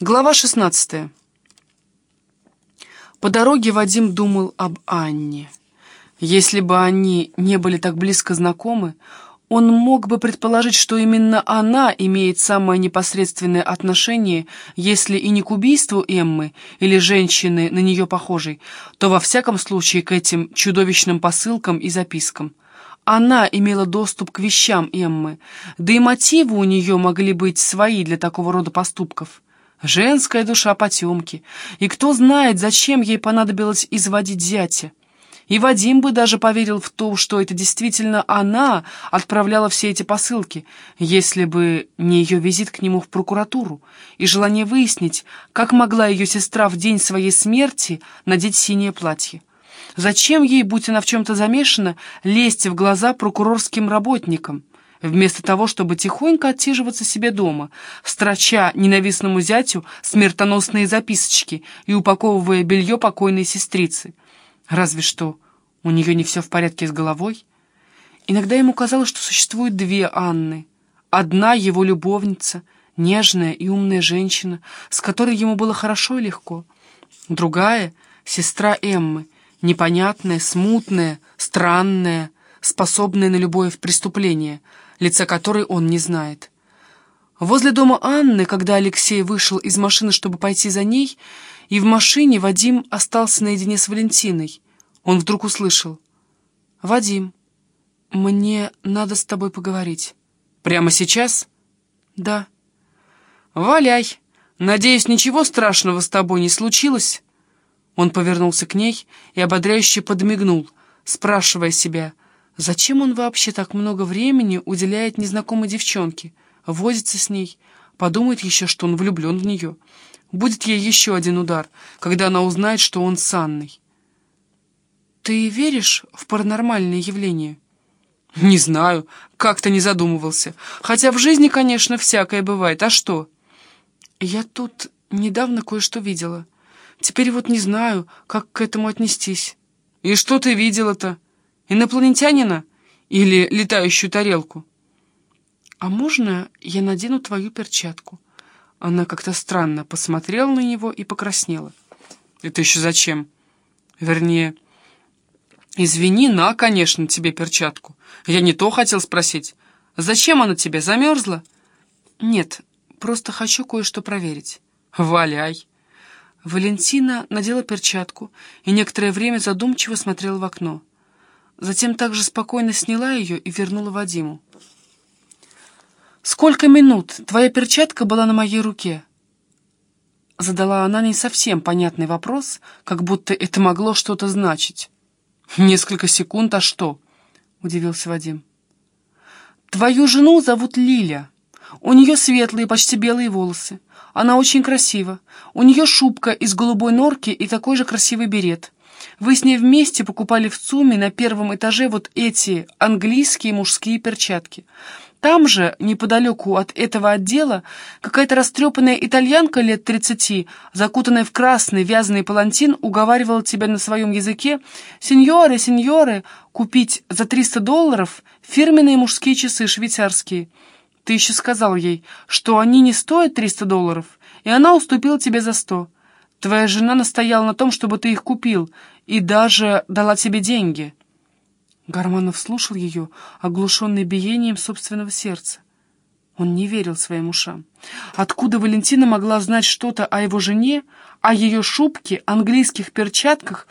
Глава 16. По дороге Вадим думал об Анне. Если бы они не были так близко знакомы, он мог бы предположить, что именно она имеет самое непосредственное отношение, если и не к убийству Эммы или женщины на нее похожей, то во всяком случае к этим чудовищным посылкам и запискам. Она имела доступ к вещам Эммы, да и мотивы у нее могли быть свои для такого рода поступков. Женская душа потемки. И кто знает, зачем ей понадобилось изводить зятя. И Вадим бы даже поверил в то, что это действительно она отправляла все эти посылки, если бы не ее визит к нему в прокуратуру и желание выяснить, как могла ее сестра в день своей смерти надеть синее платье. Зачем ей, будь она в чем-то замешана, лезть в глаза прокурорским работникам? Вместо того, чтобы тихонько отсиживаться себе дома, строча ненавистному зятю смертоносные записочки и упаковывая белье покойной сестрицы. Разве что у нее не все в порядке с головой. Иногда ему казалось, что существует две Анны. Одна его любовница, нежная и умная женщина, с которой ему было хорошо и легко. Другая — сестра Эммы, непонятная, смутная, странная, способная на любое преступление — лица которой он не знает. Возле дома Анны, когда Алексей вышел из машины, чтобы пойти за ней, и в машине Вадим остался наедине с Валентиной, он вдруг услышал. «Вадим, мне надо с тобой поговорить». «Прямо сейчас?» «Да». «Валяй. Надеюсь, ничего страшного с тобой не случилось?» Он повернулся к ней и ободряюще подмигнул, спрашивая себя — Зачем он вообще так много времени уделяет незнакомой девчонке? Возится с ней, подумает еще, что он влюблен в нее. Будет ей еще один удар, когда она узнает, что он с Анной. «Ты веришь в паранормальные явления?» «Не знаю, как-то не задумывался. Хотя в жизни, конечно, всякое бывает. А что?» «Я тут недавно кое-что видела. Теперь вот не знаю, как к этому отнестись». «И что ты видела-то?» Инопланетянина или летающую тарелку? А можно я надену твою перчатку? Она как-то странно посмотрела на него и покраснела. Это еще зачем? Вернее, извини, на, конечно, тебе перчатку. Я не то хотел спросить. Зачем она тебе, замерзла? Нет, просто хочу кое-что проверить. Валяй. Валентина надела перчатку и некоторое время задумчиво смотрела в окно. Затем также спокойно сняла ее и вернула Вадиму. «Сколько минут твоя перчатка была на моей руке?» Задала она не совсем понятный вопрос, как будто это могло что-то значить. «Несколько секунд, а что?» — удивился Вадим. «Твою жену зовут Лиля. У нее светлые, почти белые волосы. Она очень красива. У нее шубка из голубой норки и такой же красивый берет. Вы с ней вместе покупали в ЦУМе на первом этаже вот эти английские мужские перчатки. Там же, неподалеку от этого отдела, какая-то растрепанная итальянка лет тридцати, закутанная в красный вязаный палантин, уговаривала тебя на своем языке «Сеньоры, сеньоры, купить за 300 долларов фирменные мужские часы швейцарские». Ты еще сказал ей, что они не стоят 300 долларов, и она уступила тебе за 100. Твоя жена настояла на том, чтобы ты их купил, и даже дала тебе деньги». Гарманов слушал ее, оглушенный биением собственного сердца. Он не верил своим ушам. Откуда Валентина могла знать что-то о его жене, о ее шубке, английских перчатках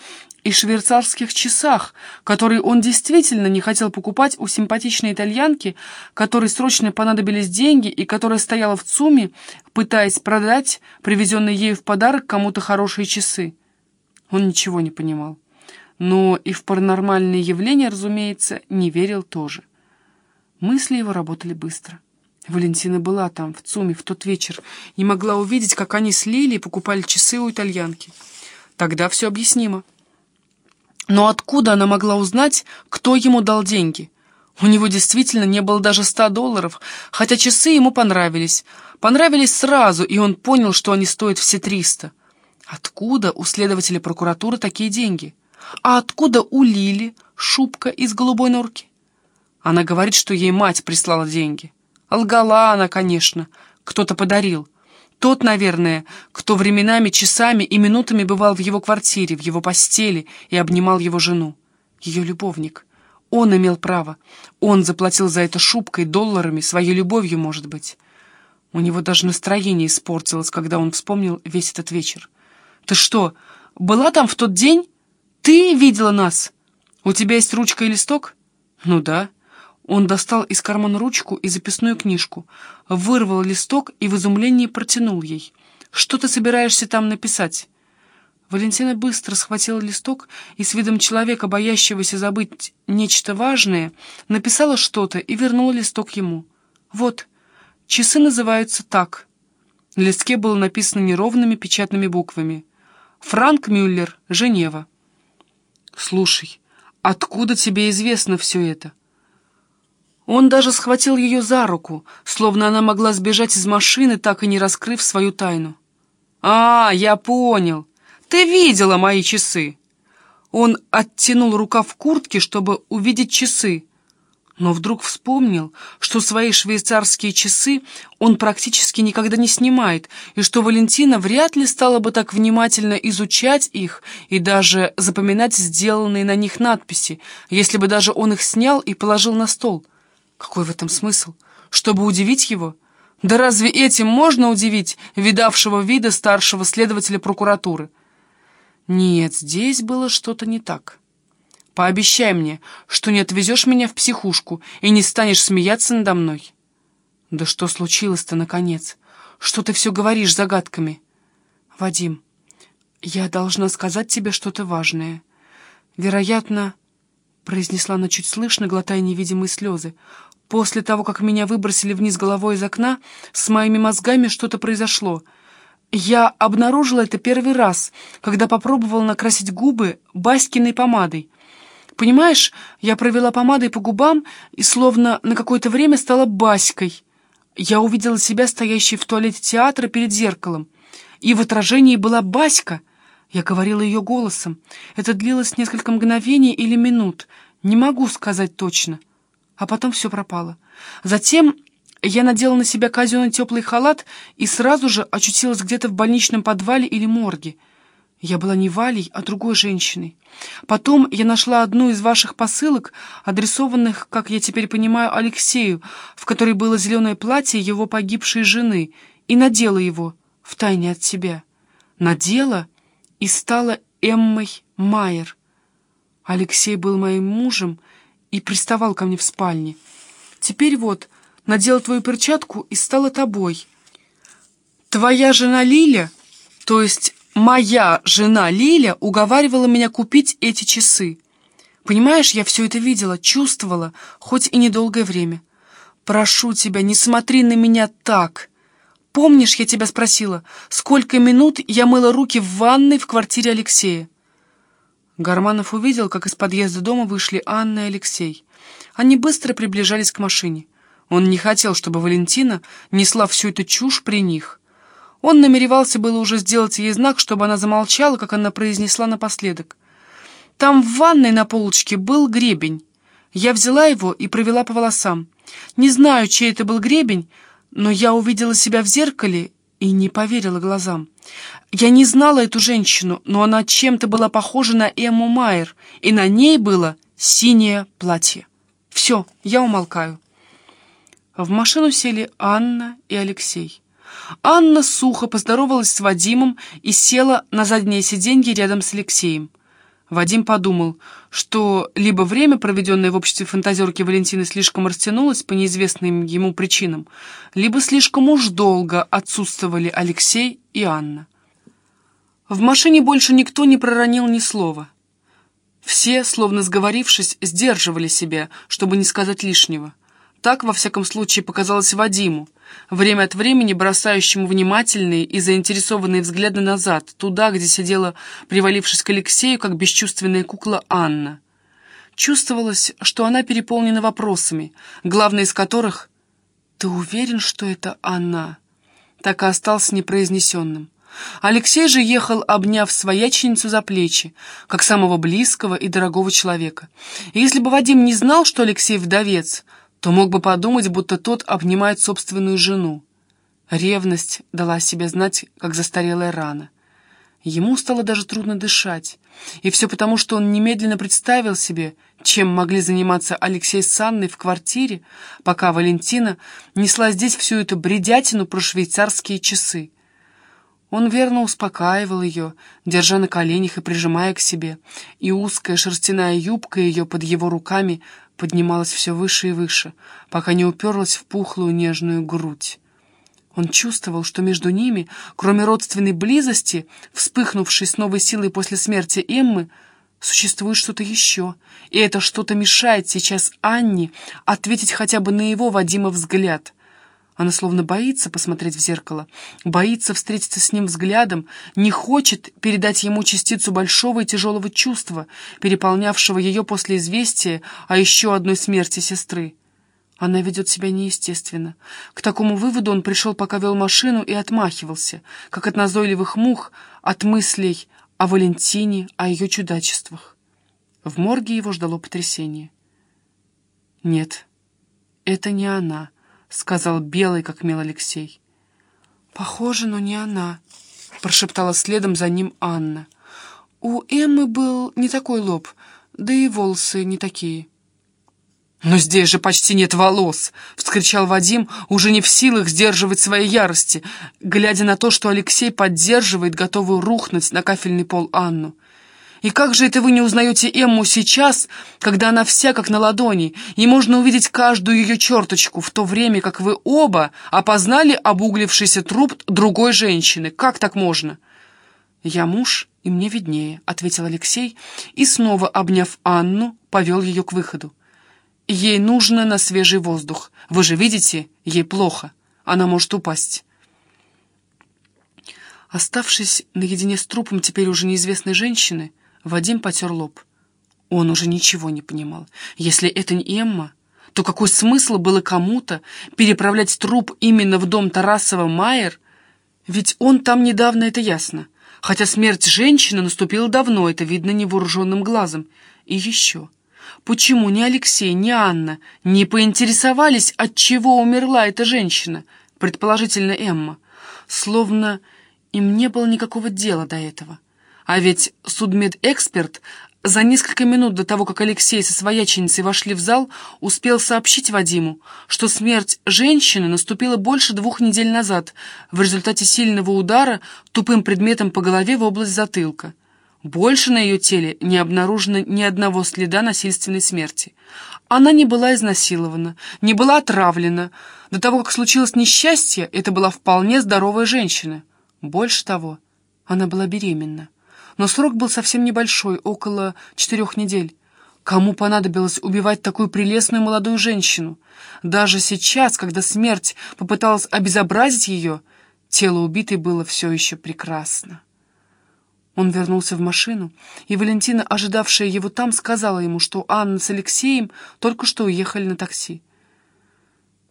и швейцарских часах, которые он действительно не хотел покупать у симпатичной итальянки, которой срочно понадобились деньги и которая стояла в ЦУМе, пытаясь продать привезенные ею в подарок кому-то хорошие часы. Он ничего не понимал. Но и в паранормальные явления, разумеется, не верил тоже. Мысли его работали быстро. Валентина была там, в ЦУМе, в тот вечер, и могла увидеть, как они с Лилией покупали часы у итальянки. Тогда все объяснимо. Но откуда она могла узнать, кто ему дал деньги? У него действительно не было даже ста долларов, хотя часы ему понравились. Понравились сразу, и он понял, что они стоят все триста. Откуда у следователя прокуратуры такие деньги? А откуда у Лили шубка из голубой норки? Она говорит, что ей мать прислала деньги. Лгала она, конечно. Кто-то подарил. Тот, наверное, кто временами, часами и минутами бывал в его квартире, в его постели и обнимал его жену. Ее любовник. Он имел право. Он заплатил за это шубкой, долларами, своей любовью, может быть. У него даже настроение испортилось, когда он вспомнил весь этот вечер. «Ты что, была там в тот день? Ты видела нас? У тебя есть ручка и листок?» «Ну да». Он достал из кармана ручку и записную книжку, вырвал листок и в изумлении протянул ей. «Что ты собираешься там написать?» Валентина быстро схватила листок и с видом человека, боящегося забыть нечто важное, написала что-то и вернула листок ему. «Вот, часы называются так». На листке было написано неровными печатными буквами. «Франк Мюллер, Женева». «Слушай, откуда тебе известно все это?» Он даже схватил ее за руку, словно она могла сбежать из машины, так и не раскрыв свою тайну. «А, я понял. Ты видела мои часы!» Он оттянул рукав куртки, чтобы увидеть часы, но вдруг вспомнил, что свои швейцарские часы он практически никогда не снимает, и что Валентина вряд ли стала бы так внимательно изучать их и даже запоминать сделанные на них надписи, если бы даже он их снял и положил на стол. Какой в этом смысл? Чтобы удивить его? Да разве этим можно удивить видавшего вида старшего следователя прокуратуры? Нет, здесь было что-то не так. Пообещай мне, что не отвезешь меня в психушку и не станешь смеяться надо мной. Да что случилось-то, наконец? Что ты все говоришь загадками? Вадим, я должна сказать тебе что-то важное. Вероятно, произнесла она чуть слышно, глотая невидимые слезы. После того, как меня выбросили вниз головой из окна, с моими мозгами что-то произошло. Я обнаружила это первый раз, когда попробовала накрасить губы Баськиной помадой. Понимаешь, я провела помадой по губам и словно на какое-то время стала Баськой. Я увидела себя стоящей в туалете театра перед зеркалом. И в отражении была Баська. Я говорила ее голосом. Это длилось несколько мгновений или минут. Не могу сказать точно а потом все пропало. Затем я надела на себя казенный теплый халат и сразу же очутилась где-то в больничном подвале или морге. Я была не Валей, а другой женщиной. Потом я нашла одну из ваших посылок, адресованных, как я теперь понимаю, Алексею, в которой было зеленое платье его погибшей жены, и надела его втайне от себя. Надела и стала Эммой Майер. Алексей был моим мужем, и приставал ко мне в спальне. Теперь вот, надела твою перчатку и стала тобой. Твоя жена Лиля, то есть моя жена Лиля, уговаривала меня купить эти часы. Понимаешь, я все это видела, чувствовала, хоть и недолгое время. Прошу тебя, не смотри на меня так. Помнишь, я тебя спросила, сколько минут я мыла руки в ванной в квартире Алексея? Гарманов увидел, как из подъезда дома вышли Анна и Алексей. Они быстро приближались к машине. Он не хотел, чтобы Валентина несла всю эту чушь при них. Он намеревался было уже сделать ей знак, чтобы она замолчала, как она произнесла напоследок. «Там в ванной на полочке был гребень. Я взяла его и провела по волосам. Не знаю, чей это был гребень, но я увидела себя в зеркале и не поверила глазам. Я не знала эту женщину, но она чем-то была похожа на Эмму Майер, и на ней было синее платье. Все, я умолкаю. В машину сели Анна и Алексей. Анна сухо поздоровалась с Вадимом и села на заднее сиденье рядом с Алексеем. Вадим подумал, что либо время, проведенное в обществе фантазерки Валентины, слишком растянулось по неизвестным ему причинам, либо слишком уж долго отсутствовали Алексей и Анна. В машине больше никто не проронил ни слова. Все, словно сговорившись, сдерживали себя, чтобы не сказать лишнего. Так, во всяком случае, показалось Вадиму, время от времени бросающему внимательные и заинтересованные взгляды назад, туда, где сидела, привалившись к Алексею, как бесчувственная кукла Анна. Чувствовалось, что она переполнена вопросами, главный из которых «Ты уверен, что это она?» так и остался непроизнесенным. Алексей же ехал, обняв свояченицу за плечи, как самого близкого и дорогого человека. И если бы Вадим не знал, что Алексей вдовец, то мог бы подумать, будто тот обнимает собственную жену. Ревность дала себе знать, как застарелая рана. Ему стало даже трудно дышать. И все потому, что он немедленно представил себе, чем могли заниматься Алексей с Анной в квартире, пока Валентина несла здесь всю эту бредятину про швейцарские часы. Он верно успокаивал ее, держа на коленях и прижимая к себе, и узкая шерстяная юбка ее под его руками поднималась все выше и выше, пока не уперлась в пухлую нежную грудь. Он чувствовал, что между ними, кроме родственной близости, вспыхнувшей с новой силой после смерти Эммы, существует что-то еще, и это что-то мешает сейчас Анне ответить хотя бы на его Вадима взгляд. Она словно боится посмотреть в зеркало, боится встретиться с ним взглядом, не хочет передать ему частицу большого и тяжелого чувства, переполнявшего ее после известия о еще одной смерти сестры. Она ведет себя неестественно. К такому выводу он пришел, пока вел машину, и отмахивался, как от назойливых мух, от мыслей о Валентине, о ее чудачествах. В морге его ждало потрясение. «Нет, это не она», — сказал белый, как мел Алексей. «Похоже, но не она», — прошептала следом за ним Анна. «У Эммы был не такой лоб, да и волосы не такие». «Но здесь же почти нет волос!» — вскричал Вадим, уже не в силах сдерживать своей ярости, глядя на то, что Алексей поддерживает, готовую рухнуть на кафельный пол Анну. «И как же это вы не узнаете Эмму сейчас, когда она вся как на ладони, и можно увидеть каждую ее черточку, в то время как вы оба опознали обуглившийся труп другой женщины? Как так можно?» «Я муж, и мне виднее», — ответил Алексей, и, снова обняв Анну, повел ее к выходу. Ей нужно на свежий воздух. Вы же видите, ей плохо. Она может упасть. Оставшись наедине с трупом теперь уже неизвестной женщины, Вадим потер лоб. Он уже ничего не понимал. Если это не Эмма, то какой смысл было кому-то переправлять труп именно в дом Тарасова-Майер? Ведь он там недавно, это ясно. Хотя смерть женщины наступила давно, это видно невооруженным глазом. И еще... Почему ни Алексей, ни Анна не поинтересовались, от чего умерла эта женщина, предположительно Эмма? Словно им не было никакого дела до этого. А ведь судмедэксперт за несколько минут до того, как Алексей со свояченицей вошли в зал, успел сообщить Вадиму, что смерть женщины наступила больше двух недель назад в результате сильного удара тупым предметом по голове в область затылка. Больше на ее теле не обнаружено ни одного следа насильственной смерти. Она не была изнасилована, не была отравлена. До того, как случилось несчастье, это была вполне здоровая женщина. Больше того, она была беременна. Но срок был совсем небольшой, около четырех недель. Кому понадобилось убивать такую прелестную молодую женщину? Даже сейчас, когда смерть попыталась обезобразить ее, тело убитой было все еще прекрасно. Он вернулся в машину, и Валентина, ожидавшая его там, сказала ему, что Анна с Алексеем только что уехали на такси.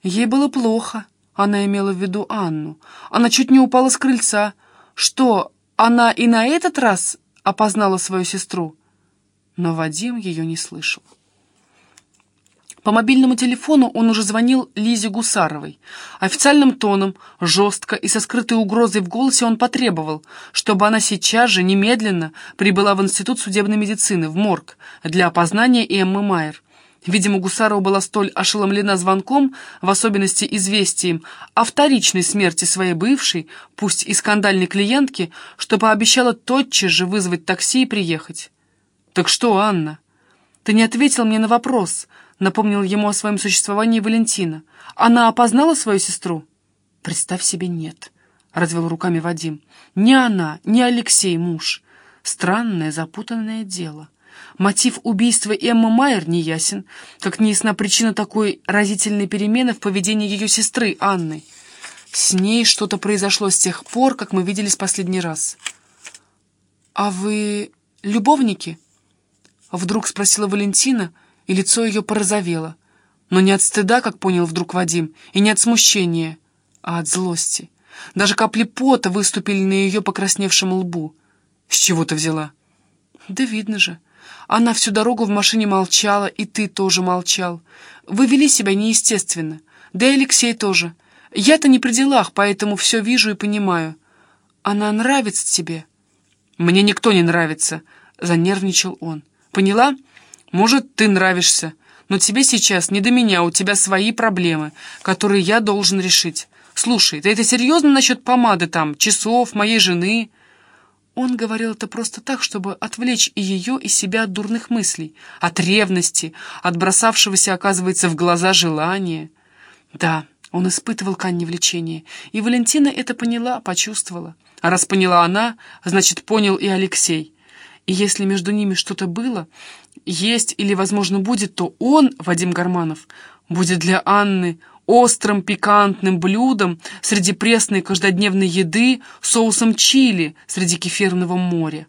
Ей было плохо, она имела в виду Анну. Она чуть не упала с крыльца. Что, она и на этот раз опознала свою сестру? Но Вадим ее не слышал. По мобильному телефону он уже звонил Лизе Гусаровой. Официальным тоном, жестко и со скрытой угрозой в голосе он потребовал, чтобы она сейчас же, немедленно, прибыла в Институт судебной медицины, в морг, для опознания Эммы Майер. Видимо, Гусарова была столь ошеломлена звонком, в особенности известием о вторичной смерти своей бывшей, пусть и скандальной клиентки, что пообещала тотчас же вызвать такси и приехать. «Так что, Анна? Ты не ответил мне на вопрос», напомнил ему о своем существовании Валентина. «Она опознала свою сестру?» «Представь себе, нет», — развел руками Вадим. «Ни она, ни Алексей, муж. Странное, запутанное дело. Мотив убийства Эммы Майер не ясен, как не ясна причина такой разительной перемены в поведении ее сестры Анны. С ней что-то произошло с тех пор, как мы виделись последний раз». «А вы любовники?» — вдруг спросила Валентина, — и лицо ее порозовело. Но не от стыда, как понял вдруг Вадим, и не от смущения, а от злости. Даже капли пота выступили на ее покрасневшем лбу. «С чего ты взяла?» «Да видно же. Она всю дорогу в машине молчала, и ты тоже молчал. Вы вели себя неестественно. Да и Алексей тоже. Я-то не при делах, поэтому все вижу и понимаю. Она нравится тебе?» «Мне никто не нравится», — занервничал он. «Поняла? Может, ты нравишься, но тебе сейчас не до меня, у тебя свои проблемы, которые я должен решить. Слушай, ты это серьезно насчет помады там, часов, моей жены?» Он говорил это просто так, чтобы отвлечь и ее, и себя от дурных мыслей, от ревности, от бросавшегося, оказывается, в глаза желания. Да, он испытывал к Анне влечение, и Валентина это поняла, почувствовала. А раз поняла она, значит, понял и Алексей. И если между ними что-то было, есть или, возможно, будет, то он, Вадим Гарманов, будет для Анны острым пикантным блюдом среди пресной каждодневной еды соусом чили среди кефирного моря.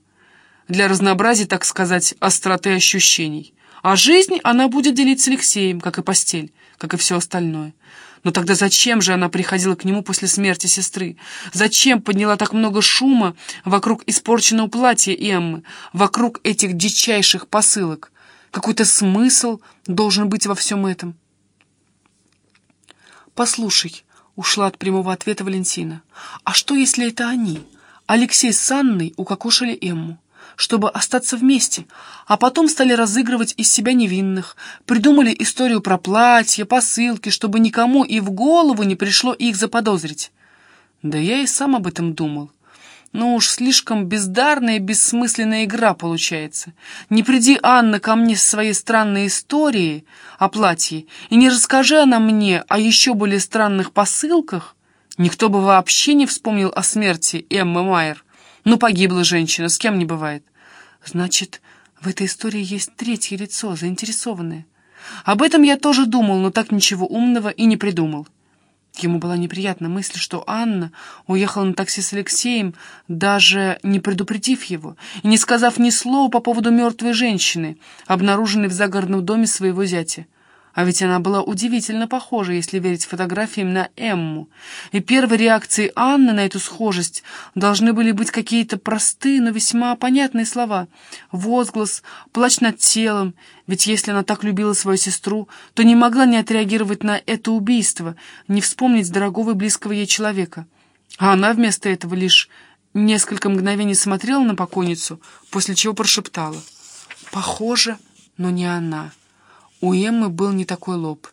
Для разнообразия, так сказать, остроты ощущений. А жизнь она будет делить с Алексеем, как и постель, как и все остальное. Но тогда зачем же она приходила к нему после смерти сестры? Зачем подняла так много шума вокруг испорченного платья Эммы, вокруг этих дичайших посылок? Какой-то смысл должен быть во всем этом. «Послушай», — ушла от прямого ответа Валентина, «а что, если это они? Алексей с Анной укокошили Эмму, чтобы остаться вместе, а потом стали разыгрывать из себя невинных, придумали историю про платья, посылки, чтобы никому и в голову не пришло их заподозрить». Да я и сам об этом думал. Ну уж слишком бездарная и бессмысленная игра получается. Не приди Анна ко мне с своей странной историей о платье, и не расскажи она мне о еще более странных посылках, никто бы вообще не вспомнил о смерти Эммы Майер. Ну, погибла женщина, с кем не бывает. Значит, в этой истории есть третье лицо, заинтересованное. Об этом я тоже думал, но так ничего умного и не придумал. Ему была неприятна мысль, что Анна уехала на такси с Алексеем, даже не предупредив его, и не сказав ни слова по поводу мертвой женщины, обнаруженной в загородном доме своего зятя. А ведь она была удивительно похожа, если верить фотографиям на Эмму. И первой реакцией Анны на эту схожесть должны были быть какие-то простые, но весьма понятные слова. Возглас, плач над телом. Ведь если она так любила свою сестру, то не могла не отреагировать на это убийство, не вспомнить дорогого и близкого ей человека. А она вместо этого лишь несколько мгновений смотрела на покойницу, после чего прошептала. «Похоже, но не она». У Эммы был не такой лоб,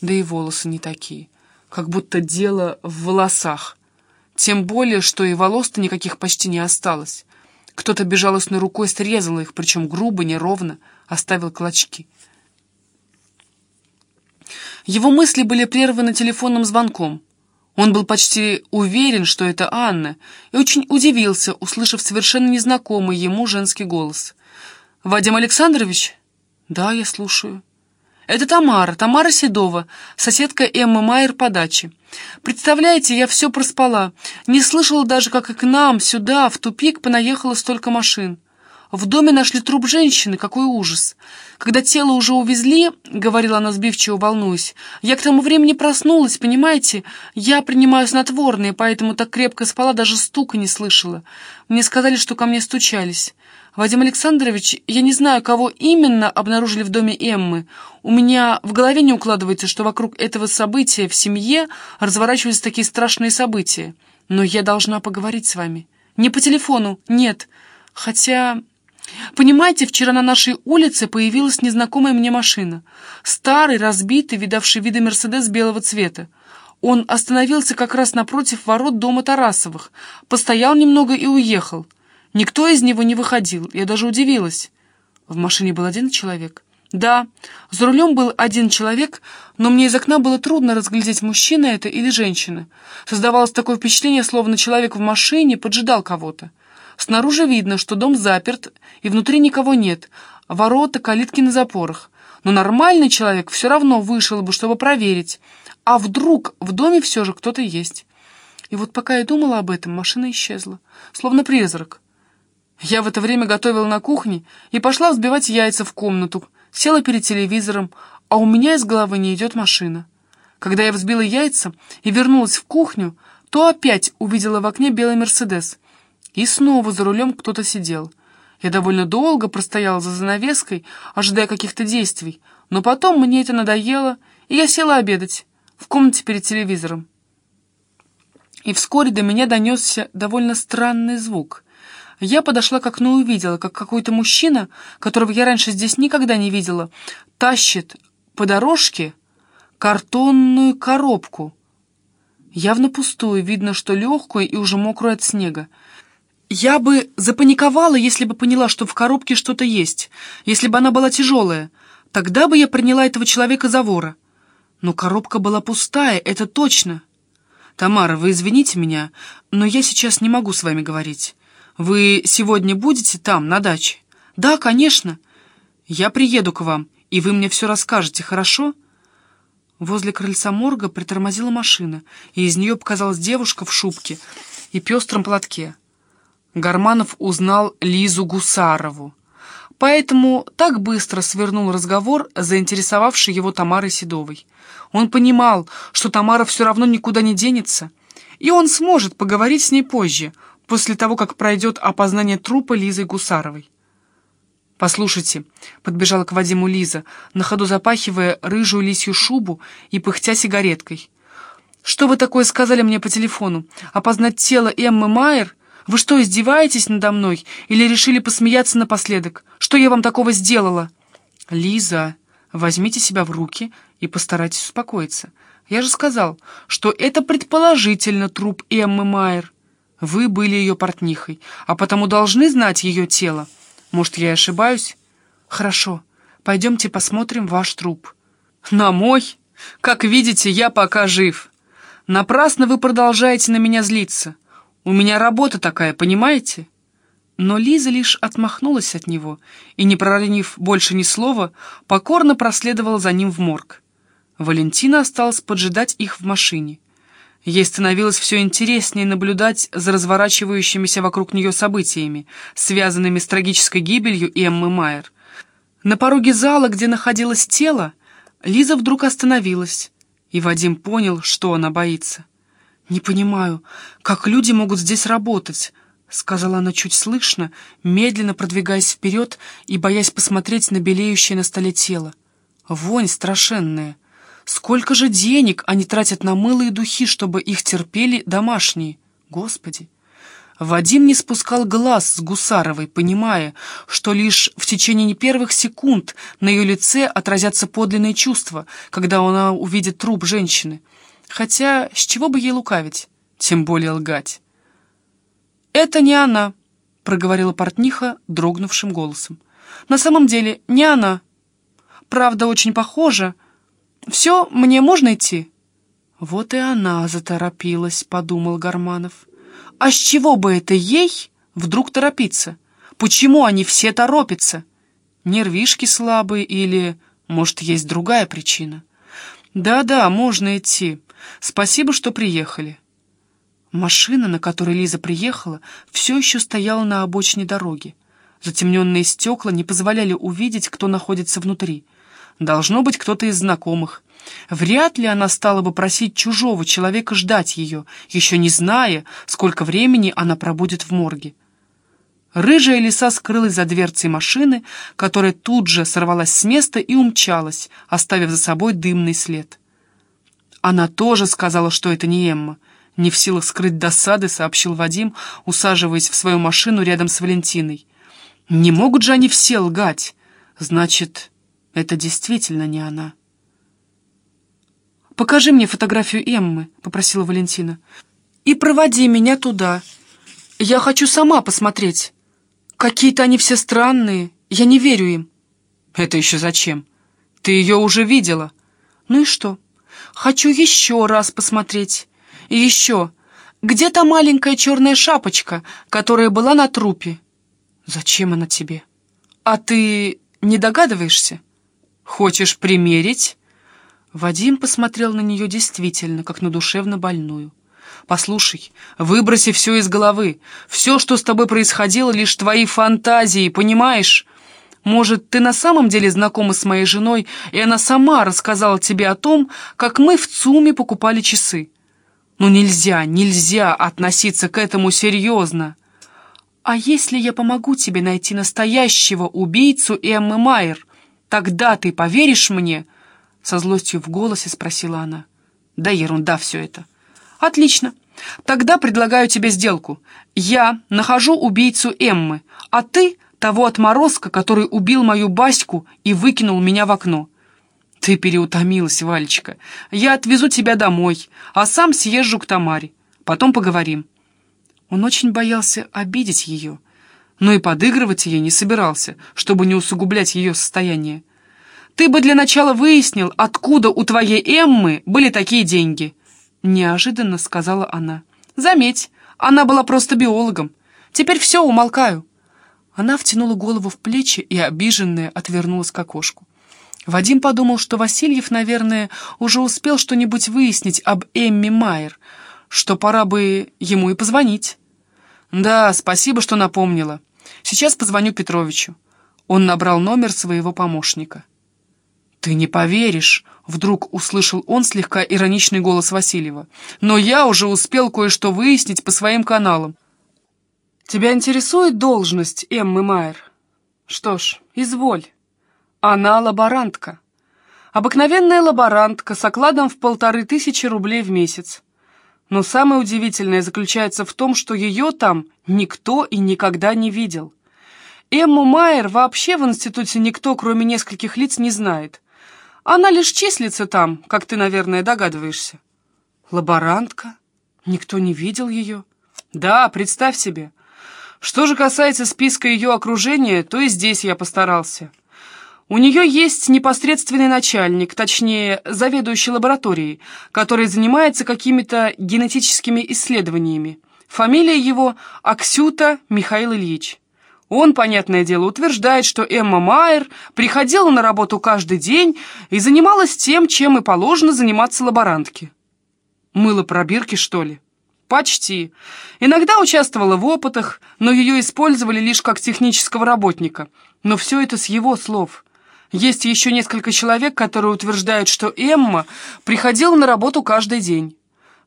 да и волосы не такие, как будто дело в волосах. Тем более, что и волос-то никаких почти не осталось. Кто-то безжалостной рукой срезал их, причем грубо, неровно, оставил клочки. Его мысли были прерваны телефонным звонком. Он был почти уверен, что это Анна, и очень удивился, услышав совершенно незнакомый ему женский голос. «Вадим Александрович?» «Да, я слушаю». Это Тамара, Тамара Седова, соседка Эммы Майер по даче. Представляете, я все проспала. Не слышала даже, как и к нам, сюда, в тупик, понаехало столько машин. В доме нашли труп женщины, какой ужас. Когда тело уже увезли, — говорила она сбивчиво, волнуясь, — я к тому времени проснулась, понимаете? Я принимаю снотворные, поэтому так крепко спала, даже стука не слышала. Мне сказали, что ко мне стучались. Вадим Александрович, я не знаю, кого именно обнаружили в доме Эммы. У меня в голове не укладывается, что вокруг этого события в семье разворачивались такие страшные события. Но я должна поговорить с вами. Не по телефону, нет. Хотя... Понимаете, вчера на нашей улице появилась незнакомая мне машина. Старый, разбитый, видавший виды Мерседес белого цвета. Он остановился как раз напротив ворот дома Тарасовых, постоял немного и уехал. Никто из него не выходил, я даже удивилась. В машине был один человек. Да, за рулем был один человек, но мне из окна было трудно разглядеть, мужчина это или женщина. Создавалось такое впечатление, словно человек в машине поджидал кого-то. Снаружи видно, что дом заперт, и внутри никого нет, ворота, калитки на запорах. Но нормальный человек все равно вышел бы, чтобы проверить. А вдруг в доме все же кто-то есть? И вот пока я думала об этом, машина исчезла, словно призрак. Я в это время готовила на кухне и пошла взбивать яйца в комнату, села перед телевизором, а у меня из головы не идет машина. Когда я взбила яйца и вернулась в кухню, то опять увидела в окне белый «Мерседес». И снова за рулем кто-то сидел. Я довольно долго простояла за занавеской, ожидая каких-то действий, но потом мне это надоело, и я села обедать в комнате перед телевизором. и вскоре до меня донесся довольно странный звук. Я подошла к окну и увидела, как какой-то мужчина, которого я раньше здесь никогда не видела, тащит по дорожке картонную коробку. Явно пустую, видно, что легкую и уже мокрую от снега. Я бы запаниковала, если бы поняла, что в коробке что-то есть, если бы она была тяжелая. Тогда бы я приняла этого человека за вора. Но коробка была пустая, это точно. «Тамара, вы извините меня, но я сейчас не могу с вами говорить. Вы сегодня будете там, на даче?» «Да, конечно. Я приеду к вам, и вы мне все расскажете, хорошо?» Возле крыльца морга притормозила машина, и из нее показалась девушка в шубке и пестром платке. Гарманов узнал Лизу Гусарову. Поэтому так быстро свернул разговор, заинтересовавший его Тамарой Седовой. Он понимал, что Тамара все равно никуда не денется, и он сможет поговорить с ней позже, после того, как пройдет опознание трупа Лизы Гусаровой. «Послушайте», — подбежала к Вадиму Лиза, на ходу запахивая рыжую лисью шубу и пыхтя сигареткой. «Что вы такое сказали мне по телефону? Опознать тело Эммы Майер? Вы что, издеваетесь надо мной? Или решили посмеяться напоследок? Что я вам такого сделала?» «Лиза, возьмите себя в руки и постарайтесь успокоиться. Я же сказал, что это предположительно труп Эммы Майер. Вы были ее портнихой, а потому должны знать ее тело. Может, я ошибаюсь? Хорошо, пойдемте посмотрим ваш труп». «На мой? Как видите, я пока жив. Напрасно вы продолжаете на меня злиться». У меня работа такая, понимаете?» Но Лиза лишь отмахнулась от него и, не проронив больше ни слова, покорно проследовала за ним в морг. Валентина осталась поджидать их в машине. Ей становилось все интереснее наблюдать за разворачивающимися вокруг нее событиями, связанными с трагической гибелью Эммы Майер. На пороге зала, где находилось тело, Лиза вдруг остановилась, и Вадим понял, что она боится. «Не понимаю, как люди могут здесь работать?» — сказала она чуть слышно, медленно продвигаясь вперед и боясь посмотреть на белеющее на столе тело. «Вонь страшенная! Сколько же денег они тратят на мыло и духи, чтобы их терпели домашние? Господи!» Вадим не спускал глаз с Гусаровой, понимая, что лишь в течение первых секунд на ее лице отразятся подлинные чувства, когда она увидит труп женщины — Хотя, с чего бы ей лукавить, тем более лгать? «Это не она», — проговорила портниха дрогнувшим голосом. «На самом деле, не она. Правда, очень похожа. Все, мне можно идти?» «Вот и она заторопилась», — подумал Гарманов. «А с чего бы это ей вдруг торопиться? Почему они все торопятся? Нервишки слабые или, может, есть другая причина?» «Да-да, можно идти. Спасибо, что приехали». Машина, на которой Лиза приехала, все еще стояла на обочине дороги. Затемненные стекла не позволяли увидеть, кто находится внутри. Должно быть кто-то из знакомых. Вряд ли она стала бы просить чужого человека ждать ее, еще не зная, сколько времени она пробудет в морге. Рыжая лиса скрылась за дверцей машины, которая тут же сорвалась с места и умчалась, оставив за собой дымный след. Она тоже сказала, что это не Эмма. Не в силах скрыть досады, сообщил Вадим, усаживаясь в свою машину рядом с Валентиной. Не могут же они все лгать. Значит, это действительно не она. «Покажи мне фотографию Эммы», — попросила Валентина. «И проводи меня туда. Я хочу сама посмотреть». «Какие-то они все странные. Я не верю им». «Это еще зачем? Ты ее уже видела». «Ну и что? Хочу еще раз посмотреть. И еще. Где та маленькая черная шапочка, которая была на трупе?» «Зачем она тебе?» «А ты не догадываешься?» «Хочешь примерить?» Вадим посмотрел на нее действительно, как на душевно больную. Послушай, выброси все из головы. Все, что с тобой происходило, лишь твои фантазии, понимаешь? Может, ты на самом деле знакома с моей женой, и она сама рассказала тебе о том, как мы в ЦУМе покупали часы. Ну нельзя, нельзя относиться к этому серьезно. А если я помогу тебе найти настоящего убийцу Эммы Майер, тогда ты поверишь мне?» Со злостью в голосе спросила она. «Да ерунда все это. «Отлично. Тогда предлагаю тебе сделку. Я нахожу убийцу Эммы, а ты — того отморозка, который убил мою Баську и выкинул меня в окно. Ты переутомилась, Валечка. Я отвезу тебя домой, а сам съезжу к Тамаре. Потом поговорим. Он очень боялся обидеть ее, но и подыгрывать ей не собирался, чтобы не усугублять ее состояние. Ты бы для начала выяснил, откуда у твоей Эммы были такие деньги. Неожиданно сказала она. Заметь, она была просто биологом. Теперь все, умолкаю. Она втянула голову в плечи и, обиженная, отвернулась к окошку. Вадим подумал, что Васильев, наверное, уже успел что-нибудь выяснить об Эмми Майер, что пора бы ему и позвонить. «Да, спасибо, что напомнила. Сейчас позвоню Петровичу». Он набрал номер своего помощника. «Ты не поверишь», — вдруг услышал он слегка ироничный голос Васильева. «Но я уже успел кое-что выяснить по своим каналам. Тебя интересует должность Эммы Майер? Что ж, изволь. Она лаборантка. Обыкновенная лаборантка с окладом в полторы тысячи рублей в месяц. Но самое удивительное заключается в том, что ее там никто и никогда не видел. Эмму Майер вообще в институте никто, кроме нескольких лиц, не знает. Она лишь числится там, как ты, наверное, догадываешься. Лаборантка? Никто не видел ее? Да, представь себе. Что же касается списка ее окружения, то и здесь я постарался. У нее есть непосредственный начальник, точнее, заведующий лабораторией, который занимается какими-то генетическими исследованиями. Фамилия его Аксюта Михаил Ильич. Он, понятное дело, утверждает, что Эмма Майер приходила на работу каждый день и занималась тем, чем и положено заниматься лаборантке. Мыло пробирки, что ли? Почти. Иногда участвовала в опытах, но ее использовали лишь как технического работника. Но все это с его слов. Есть еще несколько человек, которые утверждают, что Эмма приходила на работу каждый день.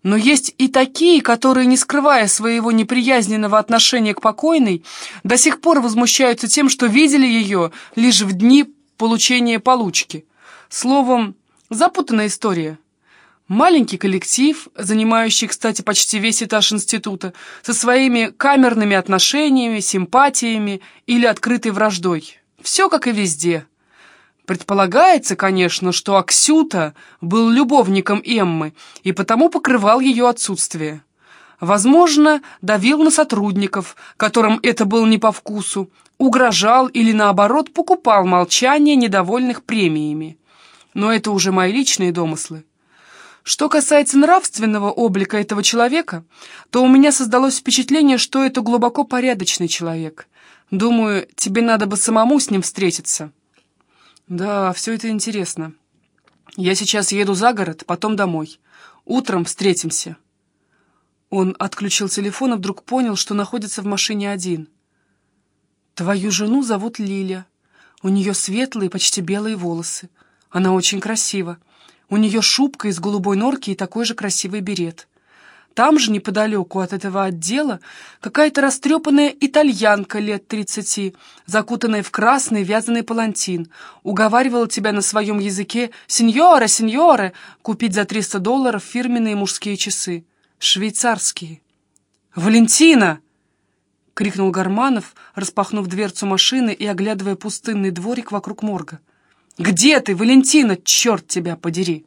Но есть и такие, которые, не скрывая своего неприязненного отношения к покойной, до сих пор возмущаются тем, что видели ее лишь в дни получения получки. Словом, запутанная история. Маленький коллектив, занимающий, кстати, почти весь этаж института, со своими камерными отношениями, симпатиями или открытой враждой. Все как и везде. Предполагается, конечно, что Аксюта был любовником Эммы и потому покрывал ее отсутствие. Возможно, давил на сотрудников, которым это было не по вкусу, угрожал или, наоборот, покупал молчание недовольных премиями. Но это уже мои личные домыслы. Что касается нравственного облика этого человека, то у меня создалось впечатление, что это глубоко порядочный человек. Думаю, тебе надо бы самому с ним встретиться. Да, все это интересно. Я сейчас еду за город, потом домой. Утром встретимся. Он отключил телефон и вдруг понял, что находится в машине один. Твою жену зовут Лиля. У нее светлые, почти белые волосы. Она очень красива. У нее шубка из голубой норки и такой же красивый берет. Там же, неподалеку от этого отдела, какая-то растрепанная итальянка лет тридцати, закутанная в красный вязаный палантин, уговаривала тебя на своем языке «Сеньора, сеньора!» купить за 300 долларов фирменные мужские часы. Швейцарские. «Валентина!» — крикнул Гарманов, распахнув дверцу машины и оглядывая пустынный дворик вокруг морга. «Где ты, Валентина, черт тебя подери!»